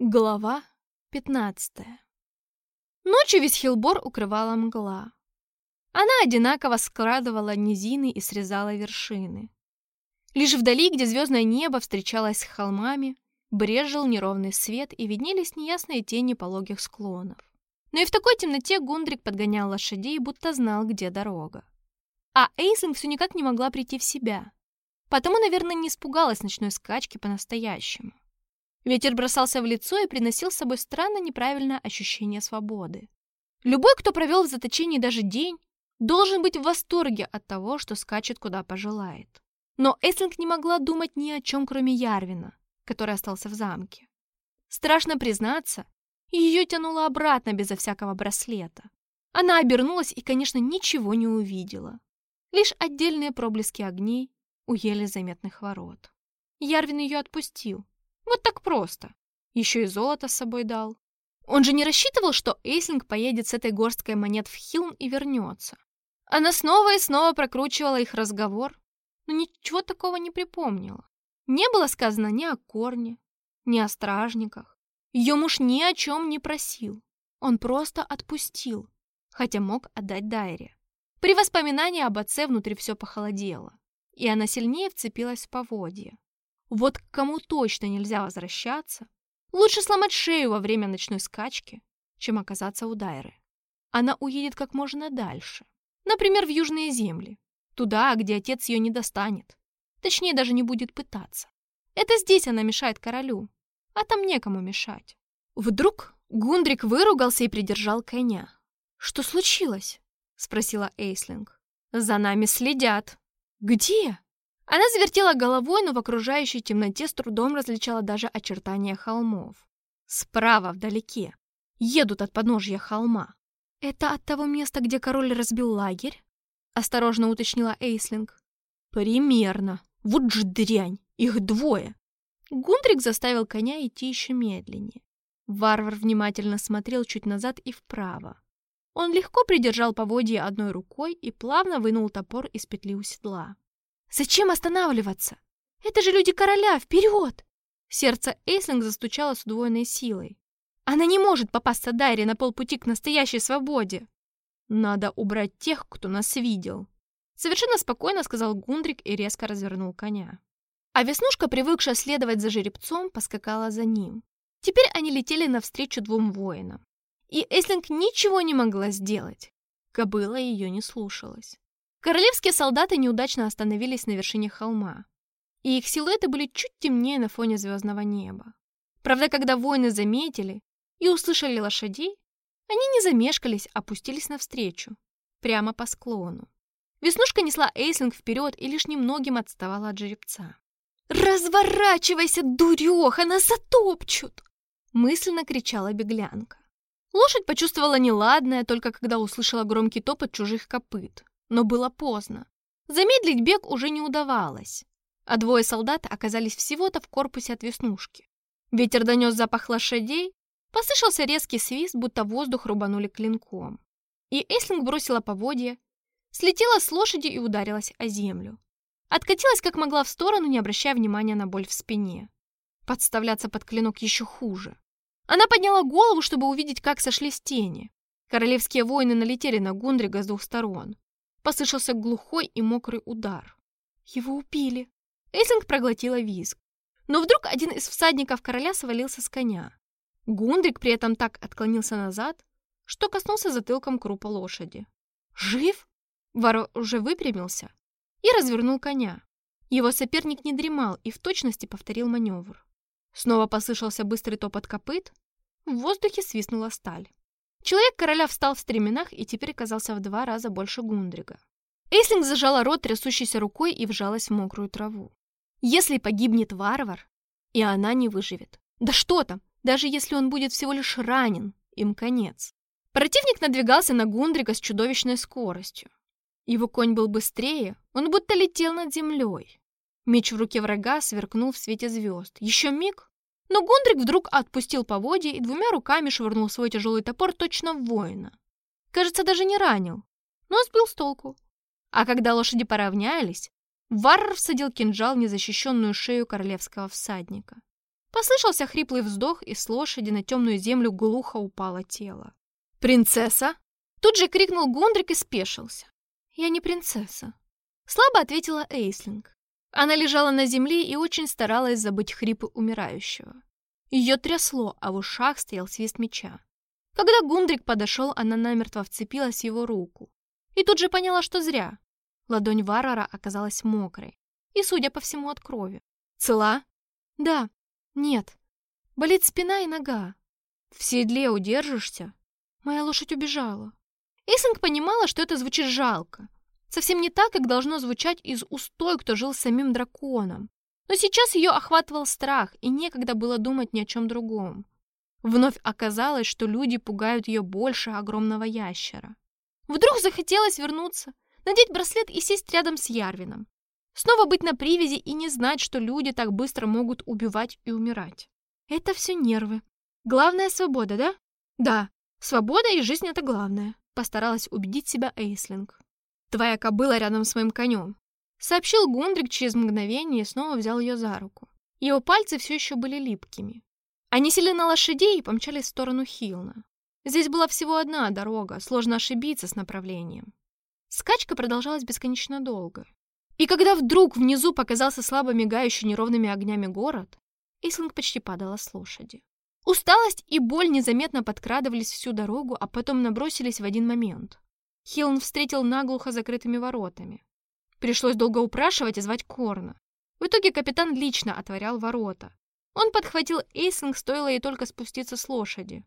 Глава 15 Ночью весь Хилбор укрывала мгла. Она одинаково скрадывала низины и срезала вершины. Лишь вдали, где звездное небо встречалось с холмами, брежил неровный свет и виднелись неясные тени пологих склонов. Но и в такой темноте Гундрик подгонял лошадей, будто знал, где дорога. А Эйслинг все никак не могла прийти в себя. Потому, наверное, не испугалась ночной скачки по-настоящему. Ветер бросался в лицо и приносил с собой странно неправильное ощущение свободы. Любой, кто провел в заточении даже день, должен быть в восторге от того, что скачет куда пожелает. Но Эслинг не могла думать ни о чем, кроме Ярвина, который остался в замке. Страшно признаться, ее тянуло обратно безо всякого браслета. Она обернулась и, конечно, ничего не увидела. Лишь отдельные проблески огней у еле заметных ворот. Ярвин ее отпустил, вот так просто. Еще и золото с собой дал. Он же не рассчитывал, что Эйслинг поедет с этой горсткой монет в Хилн и вернется. Она снова и снова прокручивала их разговор, но ничего такого не припомнила. Не было сказано ни о Корне, ни о стражниках. Ее муж ни о чем не просил. Он просто отпустил, хотя мог отдать Дайре. При воспоминании об отце внутри все похолодело, и она сильнее вцепилась в поводье. Вот к кому точно нельзя возвращаться, лучше сломать шею во время ночной скачки, чем оказаться у Дайры. Она уедет как можно дальше, например, в южные земли, туда, где отец ее не достанет, точнее, даже не будет пытаться. Это здесь она мешает королю, а там некому мешать. Вдруг Гундрик выругался и придержал коня. «Что случилось?» — спросила Эйслинг. «За нами следят». «Где?» Она завертела головой, но в окружающей темноте с трудом различала даже очертания холмов. Справа, вдалеке. Едут от подножья холма. «Это от того места, где король разбил лагерь?» — осторожно уточнила Эйслинг. «Примерно. Вот же дрянь! Их двое!» Гундрик заставил коня идти еще медленнее. Варвар внимательно смотрел чуть назад и вправо. Он легко придержал поводья одной рукой и плавно вынул топор из петли у седла. Зачем останавливаться? Это же люди короля, вперед! Сердце Эйслинг застучало с удвоенной силой. Она не может попасться Дайре на полпути к настоящей свободе. Надо убрать тех, кто нас видел. Совершенно спокойно сказал Гундрик и резко развернул коня. А Веснушка, привыкшая следовать за жеребцом, поскакала за ним. Теперь они летели навстречу двум воинам. И Эслинг ничего не могла сделать. Кобыла ее не слушалась. Королевские солдаты неудачно остановились на вершине холма, и их силуэты были чуть темнее на фоне звездного неба. Правда, когда воины заметили и услышали лошадей, они не замешкались, а опустились навстречу, прямо по склону. Веснушка несла Эйслинг вперед и лишь немногим отставала от жеребца. «Разворачивайся, дуреха, нас затопчут!» мысленно кричала беглянка. Лошадь почувствовала неладное, только когда услышала громкий топот чужих копыт но было поздно. Замедлить бег уже не удавалось, а двое солдат оказались всего-то в корпусе от веснушки. Ветер донес запах лошадей, послышался резкий свист, будто воздух рубанули клинком. И Эслинг бросила поводья, слетела с лошади и ударилась о землю. Откатилась как могла в сторону, не обращая внимания на боль в спине. Подставляться под клинок еще хуже. Она подняла голову, чтобы увидеть, как сошлись тени. Королевские воины налетели на Гундрига с двух сторон. Послышался глухой и мокрый удар. Его убили. Эйслинг проглотила визг. Но вдруг один из всадников короля свалился с коня. Гундрик при этом так отклонился назад, что коснулся затылком крупа лошади. «Жив?» Вар уже выпрямился и развернул коня. Его соперник не дремал и в точности повторил маневр. Снова послышался быстрый топот копыт, в воздухе свистнула сталь. Человек короля встал в стременах и теперь казался в два раза больше Гундрига. Эйслинг зажала рот трясущейся рукой и вжалась в мокрую траву. Если погибнет варвар, и она не выживет. Да что там, даже если он будет всего лишь ранен, им конец. Противник надвигался на Гундрига с чудовищной скоростью. Его конь был быстрее, он будто летел над землей. Меч в руке врага сверкнул в свете звезд. Еще миг, но Гундрик вдруг отпустил поводья и двумя руками швырнул свой тяжелый топор точно в воина. Кажется, даже не ранил, но сбил с толку. А когда лошади поравнялись, Варр всадил кинжал в незащищенную шею королевского всадника. Послышался хриплый вздох, и с лошади на темную землю глухо упало тело. «Принцесса!» Тут же крикнул Гундрик и спешился. «Я не принцесса», — слабо ответила Эйслинг. Она лежала на земле и очень старалась забыть хрипы умирающего. Ее трясло, а в ушах стоял свист меча. Когда Гундрик подошел, она намертво вцепилась в его руку. И тут же поняла, что зря. Ладонь варвара оказалась мокрой. И, судя по всему, от крови. «Цела?» «Да. Нет. Болит спина и нога. В седле удержишься?» Моя лошадь убежала. Эйсинг понимала, что это звучит жалко. Совсем не так, как должно звучать из уст той, кто жил с самим драконом. Но сейчас ее охватывал страх, и некогда было думать ни о чем другом. Вновь оказалось, что люди пугают ее больше огромного ящера. Вдруг захотелось вернуться, надеть браслет и сесть рядом с Ярвином. Снова быть на привязи и не знать, что люди так быстро могут убивать и умирать. Это все нервы. Главная свобода, да? Да, свобода и жизнь — это главное, постаралась убедить себя Эйслинг. Твоя кобыла рядом с моим конем. Сообщил Гундрик через мгновение и снова взял ее за руку. Его пальцы все еще были липкими. Они сели на лошадей и помчались в сторону Хилна. Здесь была всего одна дорога, сложно ошибиться с направлением. Скачка продолжалась бесконечно долго. И когда вдруг внизу показался слабо мигающий неровными огнями город, Ислинг почти падала с лошади. Усталость и боль незаметно подкрадывались всю дорогу, а потом набросились в один момент. Хилн встретил наглухо закрытыми воротами. Пришлось долго упрашивать и звать Корна. В итоге капитан лично отворял ворота. Он подхватил Эйслинг, стоило ей только спуститься с лошади.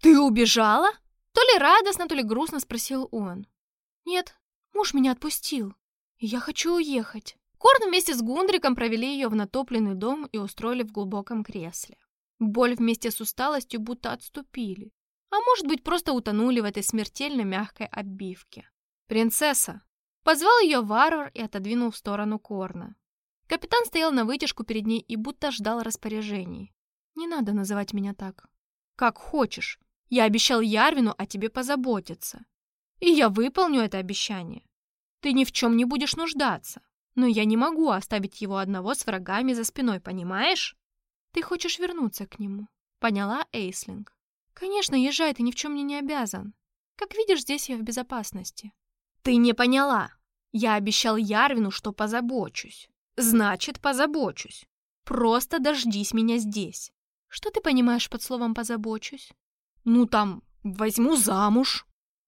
«Ты убежала?» То ли радостно, то ли грустно спросил он. «Нет, муж меня отпустил. И я хочу уехать». Корн вместе с Гундриком провели ее в натопленный дом и устроили в глубоком кресле. Боль вместе с усталостью будто отступили. А может быть, просто утонули в этой смертельно мягкой оббивке. «Принцесса!» Позвал ее варвар и отодвинул в сторону Корна. Капитан стоял на вытяжку перед ней и будто ждал распоряжений. «Не надо называть меня так». «Как хочешь. Я обещал Ярвину о тебе позаботиться. И я выполню это обещание. Ты ни в чем не будешь нуждаться. Но я не могу оставить его одного с врагами за спиной, понимаешь?» «Ты хочешь вернуться к нему», — поняла Эйслинг. «Конечно, езжай, ты ни в чем мне не обязан. Как видишь, здесь я в безопасности». «Ты не поняла. Я обещал Ярвину, что позабочусь. Значит, позабочусь. Просто дождись меня здесь. Что ты понимаешь под словом «позабочусь»? Ну там, возьму замуж.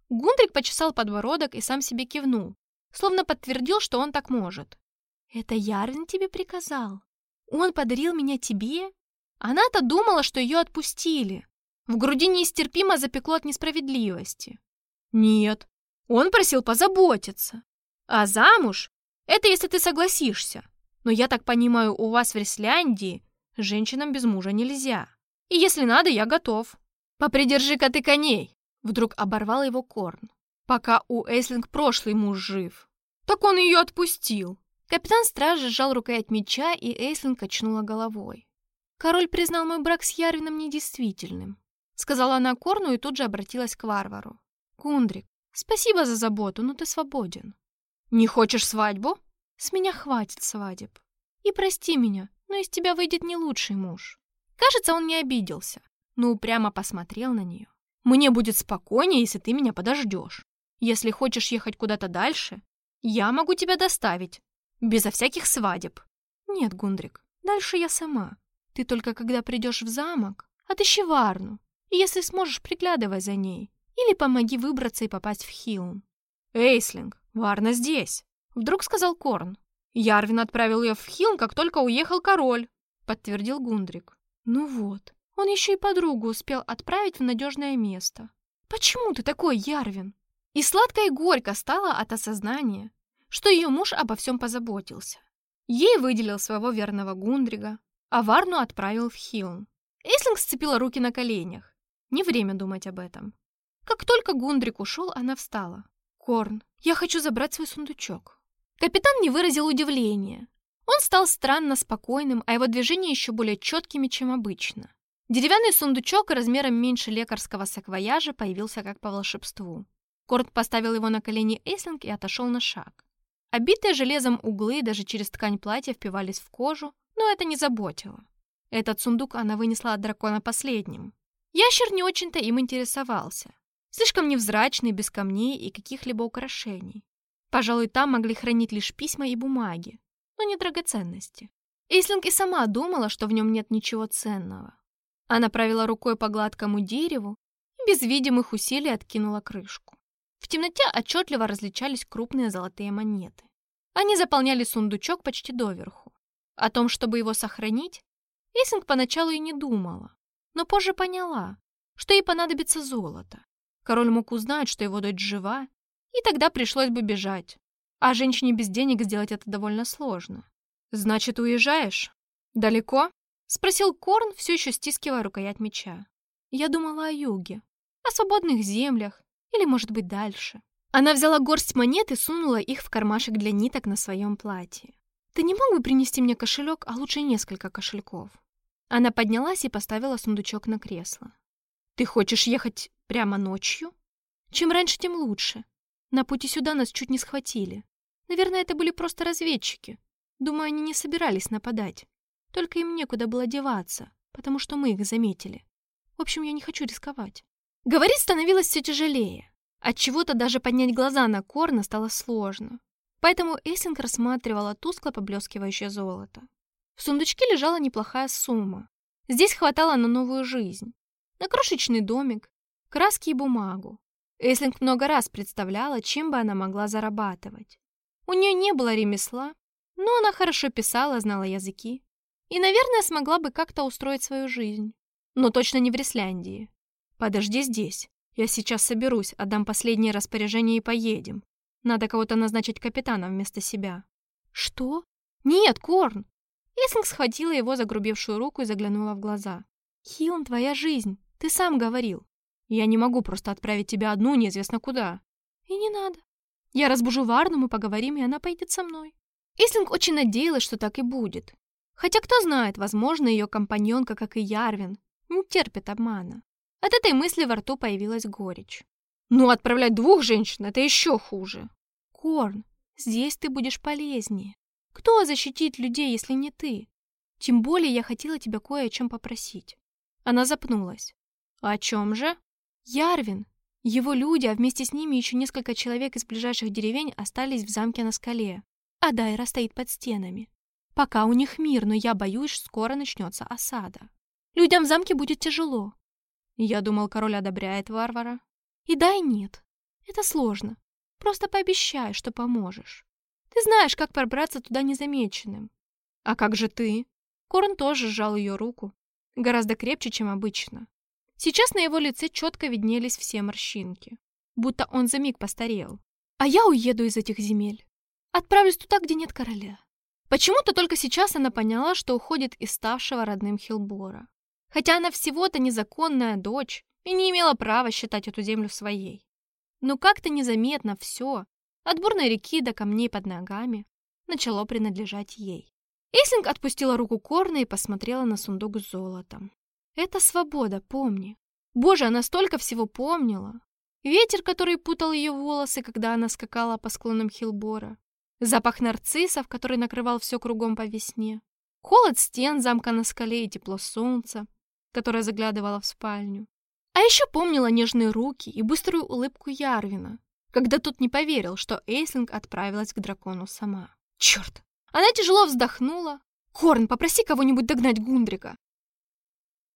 Гундрик почесал подбородок и сам себе кивнул, словно подтвердил, что он так может. Это Ярвин тебе приказал? Он подарил меня тебе? Она-то думала, что ее отпустили. В груди нестерпимо запекло от несправедливости. Нет, он просил позаботиться. А замуж — это если ты согласишься. Но я так понимаю, у вас в Ресляндии женщинам без мужа нельзя. И если надо, я готов. Попридержи-ка ты коней. Вдруг оборвал его Корн. Пока у Эйслинг прошлый муж жив. Так он ее отпустил. Капитан стражи сжал рукоять меча, и Эйслинг качнула головой. Король признал мой брак с Ярвином недействительным. Сказала она Корну и тут же обратилась к варвару. Кундрик, спасибо за заботу, но ты свободен. Не хочешь свадьбу? С меня хватит свадеб. И прости меня, но из тебя выйдет не лучший муж. Кажется, он не обиделся, но упрямо посмотрел на нее. Мне будет спокойнее, если ты меня подождешь. Если хочешь ехать куда-то дальше, я могу тебя доставить, безо всяких свадеб. Нет, Гундрик, дальше я сама. Ты только когда придешь в замок, отыщи Варну, если сможешь, приглядывай за ней. Или помоги выбраться и попасть в Хилн. Эйслинг, Варна здесь. Вдруг сказал Корн. Ярвин отправил ее в Хилн, как только уехал король, подтвердил Гундрик. Ну вот, он еще и подругу успел отправить в надежное место. Почему ты такой, Ярвин? И сладко и горько стало от осознания, что ее муж обо всем позаботился. Ей выделил своего верного Гундрига, а Варну отправил в Хилн. Эйслинг сцепила руки на коленях. Не время думать об этом. Как только Гундрик ушел, она встала. «Корн, я хочу забрать свой сундучок». Капитан не выразил удивления. Он стал странно спокойным, а его движения еще более четкими, чем обычно. Деревянный сундучок размером меньше лекарского саквояжа появился как по волшебству. Корт поставил его на колени Эйслинг и отошел на шаг. Обитые железом углы даже через ткань платья впивались в кожу, но это не заботило. Этот сундук она вынесла от дракона последним. Ящер не очень-то им интересовался. Слишком невзрачный, без камней и каких-либо украшений. Пожалуй, там могли хранить лишь письма и бумаги, но не драгоценности. Эйслинг и сама думала, что в нем нет ничего ценного. Она провела рукой по гладкому дереву и без видимых усилий откинула крышку. В темноте отчетливо различались крупные золотые монеты. Они заполняли сундучок почти доверху. О том, чтобы его сохранить, Эйсинг поначалу и не думала, но позже поняла, что ей понадобится золото. Король мог узнать, что его дочь жива, и тогда пришлось бы бежать. А женщине без денег сделать это довольно сложно. «Значит, уезжаешь? Далеко?» — спросил Корн, все еще стискивая рукоять меча. Я думала о юге, о свободных землях или, может быть, дальше. Она взяла горсть монет и сунула их в кармашек для ниток на своем платье. «Ты не мог бы принести мне кошелек, а лучше несколько кошельков?» Она поднялась и поставила сундучок на кресло. «Ты хочешь ехать прямо ночью? Чем раньше, тем лучше. На пути сюда нас чуть не схватили. Наверное, это были просто разведчики. Думаю, они не собирались нападать. Только им некуда было деваться, потому что мы их заметили. В общем, я не хочу рисковать». Говорить становилось все тяжелее. От чего то даже поднять глаза на Корна стало сложно. Поэтому Эссинг рассматривала тускло поблескивающее золото. В сундучке лежала неплохая сумма. Здесь хватало на новую жизнь. На крошечный домик, краски и бумагу. Эслинг много раз представляла, чем бы она могла зарабатывать. У нее не было ремесла, но она хорошо писала, знала языки. И, наверное, смогла бы как-то устроить свою жизнь. Но точно не в Ресляндии. «Подожди здесь. Я сейчас соберусь, отдам последнее распоряжение и поедем. Надо кого-то назначить капитаном вместо себя». «Что? Нет, Корн! Эссинг схватила его загрубевшую руку и заглянула в глаза. «Хилн, твоя жизнь. Ты сам говорил. Я не могу просто отправить тебя одну неизвестно куда». «И не надо. Я разбужу Варну, мы поговорим, и она пойдет со мной». Эслинг очень надеялась, что так и будет. Хотя, кто знает, возможно, ее компаньонка, как и Ярвин, не терпит обмана. От этой мысли во рту появилась горечь. «Ну, отправлять двух женщин — это еще хуже!» «Корн, здесь ты будешь полезнее. Кто защитит людей, если не ты? Тем более я хотела тебя кое о чем попросить. Она запнулась. О чем же? Ярвин. Его люди, а вместе с ними еще несколько человек из ближайших деревень остались в замке на скале. А Дайра стоит под стенами. Пока у них мир, но я боюсь, скоро начнется осада. Людям в замке будет тяжело. Я думал, король одобряет варвара. И да, и нет. Это сложно. Просто пообещай, что поможешь. Ты знаешь, как пробраться туда незамеченным. А как же ты? Корн тоже сжал ее руку. Гораздо крепче, чем обычно. Сейчас на его лице четко виднелись все морщинки. Будто он за миг постарел. А я уеду из этих земель. Отправлюсь туда, где нет короля. Почему-то только сейчас она поняла, что уходит из ставшего родным Хилбора. Хотя она всего-то незаконная дочь и не имела права считать эту землю своей. Но как-то незаметно все, от бурной реки до камней под ногами начало принадлежать ей. Эйслинг отпустила руку Корна и посмотрела на сундук с золотом. Это свобода, помни. Боже, она столько всего помнила. Ветер, который путал ее волосы, когда она скакала по склонам Хилбора. Запах нарциссов, который накрывал все кругом по весне. Холод стен замка на скале и тепло солнца, которое заглядывало в спальню. А еще помнила нежные руки и быструю улыбку Ярвина, когда тот не поверил, что Эйслинг отправилась к дракону сама. Черт! Она тяжело вздохнула. «Корн, попроси кого-нибудь догнать Гундрика.